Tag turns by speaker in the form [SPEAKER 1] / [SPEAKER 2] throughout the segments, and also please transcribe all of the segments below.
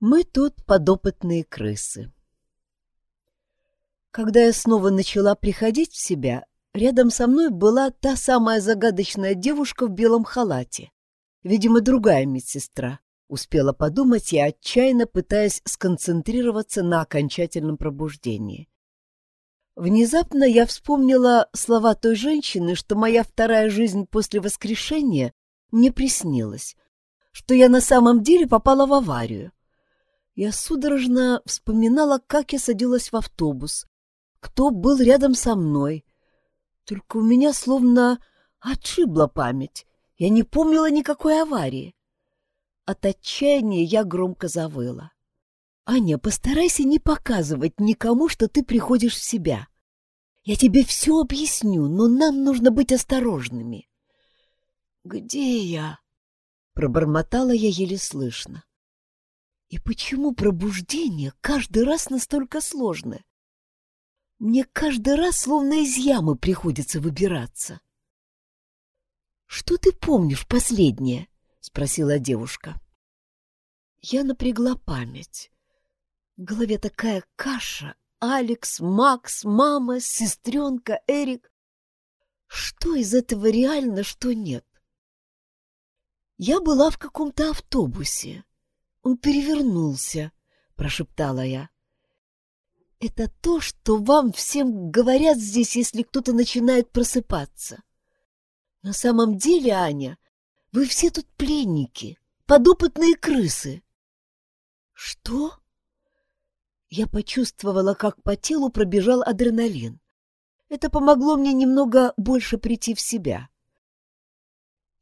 [SPEAKER 1] Мы тут подопытные крысы. Когда я снова начала приходить в себя, рядом со мной была та самая загадочная девушка в белом халате. Видимо, другая медсестра. Успела подумать я, отчаянно пытаясь сконцентрироваться на окончательном пробуждении. Внезапно я вспомнила слова той женщины, что моя вторая жизнь после воскрешения мне приснилась, что я на самом деле попала в аварию. Я судорожно вспоминала, как я садилась в автобус, кто был рядом со мной. Только у меня словно отшибла память. Я не помнила никакой аварии. От отчаяния я громко завыла. «Аня, постарайся не показывать никому, что ты приходишь в себя. Я тебе все объясню, но нам нужно быть осторожными». «Где я?» — пробормотала я еле слышно. И почему пробуждение каждый раз настолько сложное? Мне каждый раз словно из ямы приходится выбираться. «Что ты помнишь последнее?» — спросила девушка. Я напрягла память. В голове такая каша. Алекс, Макс, мама, сестренка, Эрик. Что из этого реально, что нет? Я была в каком-то автобусе. Он перевернулся, прошептала я. Это то, что вам всем говорят здесь, если кто-то начинает просыпаться. На самом деле, Аня, вы все тут пленники, подопытные крысы. Что? Я почувствовала, как по телу пробежал адреналин. Это помогло мне немного больше прийти в себя.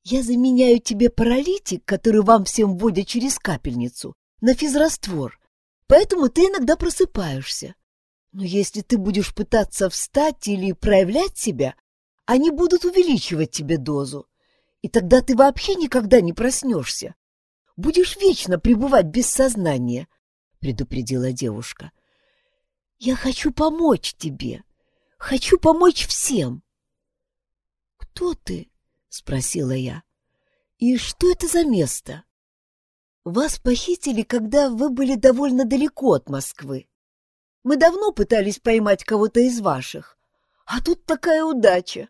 [SPEAKER 1] Я заменяю тебе паралитик, который вам всем вводят через капельницу, на физраствор, поэтому ты иногда просыпаешься. Но если ты будешь пытаться встать или проявлять себя, они будут увеличивать тебе дозу, и тогда ты вообще никогда не проснешься. Будешь вечно пребывать без сознания, — предупредила девушка. Я хочу помочь тебе, хочу помочь всем. Кто ты? — спросила я. «И что это за место?» «Вас похитили, когда вы были довольно далеко от Москвы. Мы давно пытались поймать кого-то из ваших. А тут такая удача.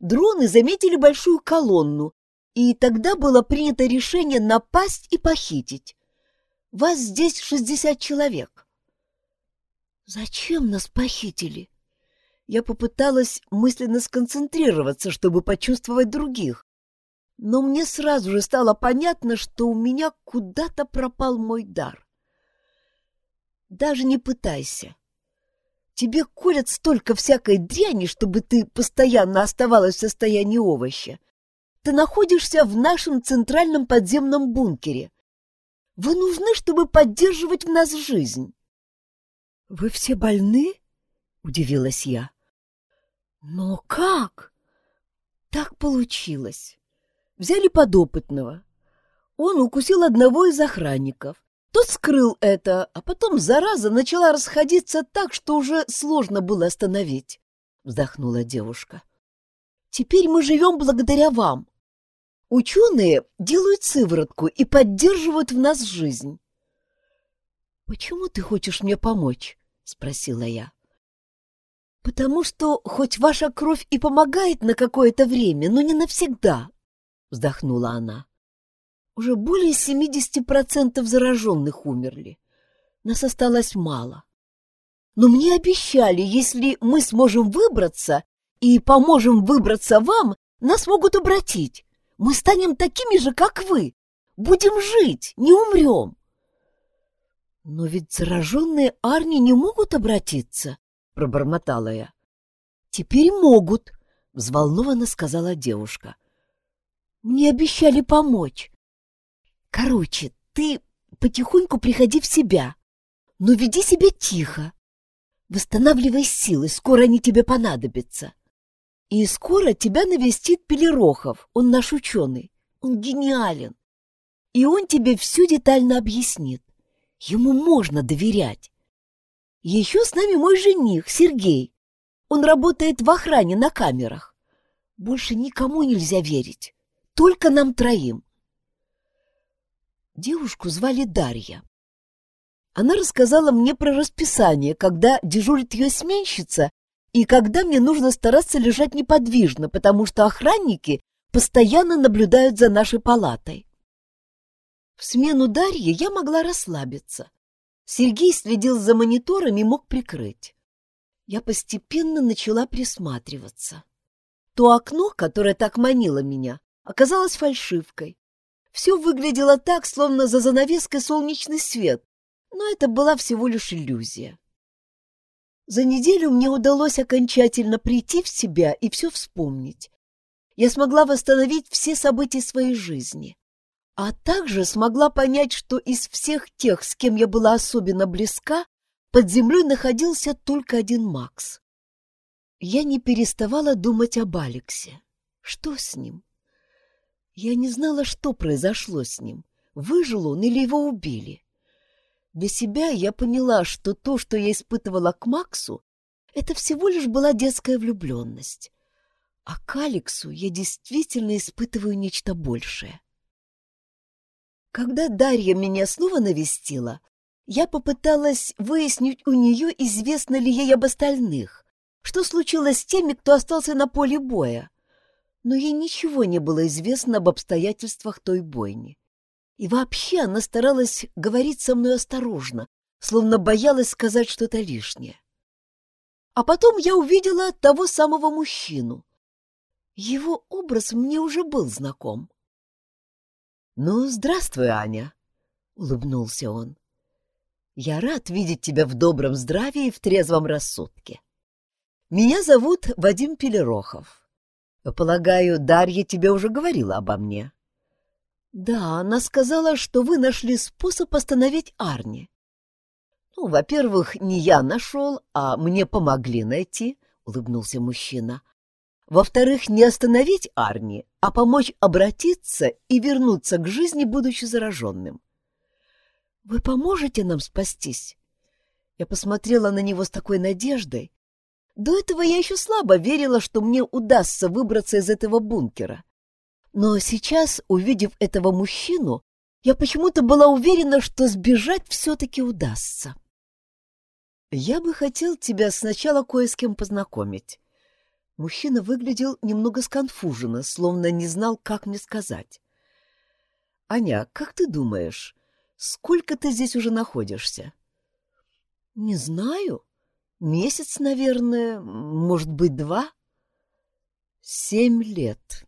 [SPEAKER 1] Дроны заметили большую колонну, и тогда было принято решение напасть и похитить. Вас здесь шестьдесят человек». «Зачем нас похитили?» Я попыталась мысленно сконцентрироваться, чтобы почувствовать других. Но мне сразу же стало понятно, что у меня куда-то пропал мой дар. Даже не пытайся. Тебе колят столько всякой дряни, чтобы ты постоянно оставалась в состоянии овоща. Ты находишься в нашем центральном подземном бункере. Вы нужны, чтобы поддерживать в нас жизнь. — Вы все больны? — удивилась я. Но как? Так получилось. Взяли подопытного. Он укусил одного из охранников. Тот скрыл это, а потом зараза начала расходиться так, что уже сложно было остановить, — вздохнула девушка. Теперь мы живем благодаря вам. Ученые делают сыворотку и поддерживают в нас жизнь. — Почему ты хочешь мне помочь? — спросила я. «Потому что хоть ваша кровь и помогает на какое-то время, но не навсегда», — вздохнула она. «Уже более 70% зараженных умерли. Нас осталось мало. Но мне обещали, если мы сможем выбраться и поможем выбраться вам, нас могут обратить. Мы станем такими же, как вы. Будем жить, не умрем». «Но ведь зараженные Арни не могут обратиться», — пробормотала я. «Теперь могут», — взволнованно сказала девушка. «Мне обещали помочь. Короче, ты потихоньку приходи в себя, но веди себя тихо. Восстанавливай силы, скоро они тебе понадобятся. И скоро тебя навестит Пелерохов, он наш ученый. Он гениален. И он тебе все детально объяснит. Ему можно доверять. Еще с нами мой жених, Сергей. Он работает в охране на камерах. Больше никому нельзя верить. Только нам троим. Девушку звали Дарья. Она рассказала мне про расписание, когда дежурит ее сменщица и когда мне нужно стараться лежать неподвижно, потому что охранники постоянно наблюдают за нашей палатой. В смену Дарьи я могла расслабиться. Сергей следил за монитором и мог прикрыть. Я постепенно начала присматриваться. То окно, которое так манило меня, оказалось фальшивкой. Все выглядело так, словно за занавеской солнечный свет, но это была всего лишь иллюзия. За неделю мне удалось окончательно прийти в себя и все вспомнить. Я смогла восстановить все события своей жизни, а также смогла понять, что из всех тех, с кем я была особенно близка, под землей находился только один Макс. Я не переставала думать об Алексе. Что с ним? Я не знала, что произошло с ним. Выжил он или его убили? Для себя я поняла, что то, что я испытывала к Максу, это всего лишь была детская влюбленность. А к Алексу я действительно испытываю нечто большее. Когда Дарья меня снова навестила, я попыталась выяснить у нее, известно ли ей об остальных, что случилось с теми, кто остался на поле боя. Но ей ничего не было известно об обстоятельствах той бойни. И вообще она старалась говорить со мной осторожно, словно боялась сказать что-то лишнее. А потом я увидела того самого мужчину. Его образ мне уже был знаком. «Ну, здравствуй, Аня», — улыбнулся он. «Я рад видеть тебя в добром здравии и в трезвом рассудке. Меня зовут Вадим Пелерохов. Полагаю, Дарья тебе уже говорила обо мне». Да, она сказала, что вы нашли способ остановить Арни. Ну, во-первых, не я нашел, а мне помогли найти, улыбнулся мужчина. Во-вторых, не остановить Арни, а помочь обратиться и вернуться к жизни, будучи зараженным. Вы поможете нам спастись? Я посмотрела на него с такой надеждой. До этого я еще слабо верила, что мне удастся выбраться из этого бункера. Но сейчас, увидев этого мужчину, я почему-то была уверена, что сбежать все-таки удастся. «Я бы хотел тебя сначала кое с кем познакомить». Мужчина выглядел немного сконфуженно, словно не знал, как мне сказать. «Аня, как ты думаешь, сколько ты здесь уже находишься?» «Не знаю. Месяц, наверное, может быть, два?» «Семь лет»,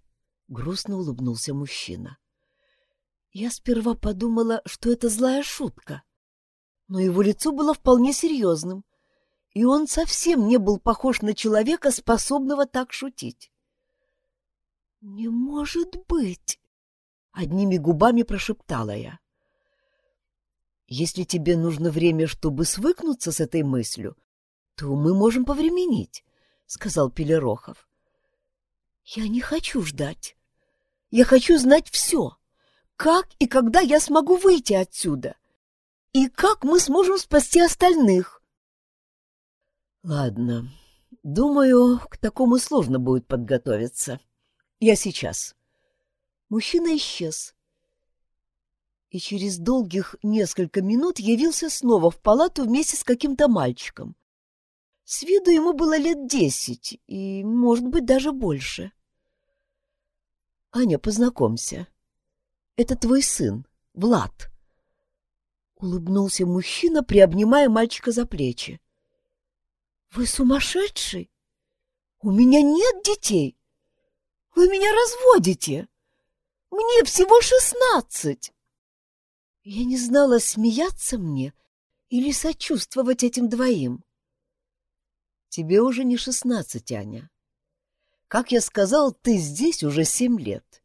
[SPEAKER 1] Грустно улыбнулся мужчина. Я сперва подумала, что это злая шутка, но его лицо было вполне серьезным, и он совсем не был похож на человека, способного так шутить. «Не может быть!» — одними губами прошептала я. «Если тебе нужно время, чтобы свыкнуться с этой мыслью, то мы можем повременить», — сказал Пелерохов. «Я не хочу ждать. Я хочу знать все. Как и когда я смогу выйти отсюда? И как мы сможем спасти остальных? Ладно, думаю, к такому сложно будет подготовиться. Я сейчас. Мужчина исчез. И через долгих несколько минут явился снова в палату вместе с каким-то мальчиком. С виду ему было лет десять, и, может быть, даже больше. — Аня, познакомься. Это твой сын, Влад. Улыбнулся мужчина, приобнимая мальчика за плечи. Вы сумасшедший? У меня нет детей. Вы меня разводите. Мне всего шестнадцать. Я не знала, смеяться мне или сочувствовать этим двоим. Тебе уже не шестнадцать, Аня. Как я сказал, ты здесь уже семь лет.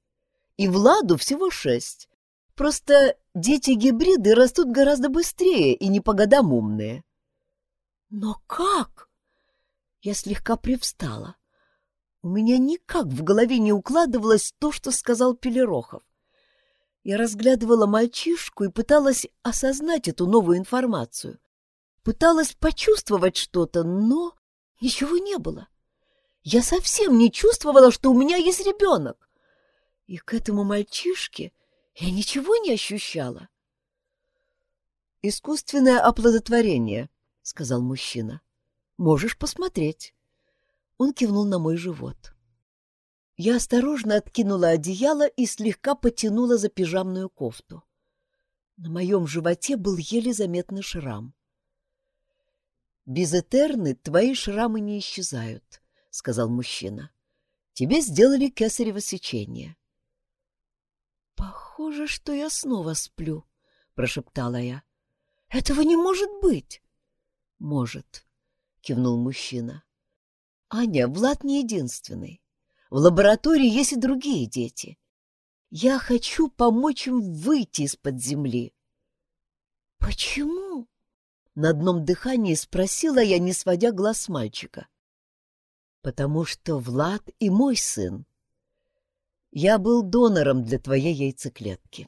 [SPEAKER 1] И Владу всего шесть. Просто дети-гибриды растут гораздо быстрее и не по годам умные. Но как? Я слегка привстала. У меня никак в голове не укладывалось то, что сказал Пелерохов. Я разглядывала мальчишку и пыталась осознать эту новую информацию. Пыталась почувствовать что-то, но ничего не было. Я совсем не чувствовала, что у меня есть ребенок. И к этому мальчишке я ничего не ощущала. Искусственное оплодотворение, сказал мужчина. Можешь посмотреть. Он кивнул на мой живот. Я осторожно откинула одеяло и слегка потянула за пижамную кофту. На моем животе был еле заметный шрам. «Без Этерны твои шрамы не исчезают», — сказал мужчина. «Тебе сделали кесарево сечение». «Похоже, что я снова сплю», — прошептала я. «Этого не может быть!» «Может», — кивнул мужчина. «Аня, Влад не единственный. В лаборатории есть и другие дети. Я хочу помочь им выйти из-под земли». «Почему?» — на одном дыхании спросила я, не сводя глаз мальчика. «Потому что Влад и мой сын. Я был донором для твоей яйцеклетки.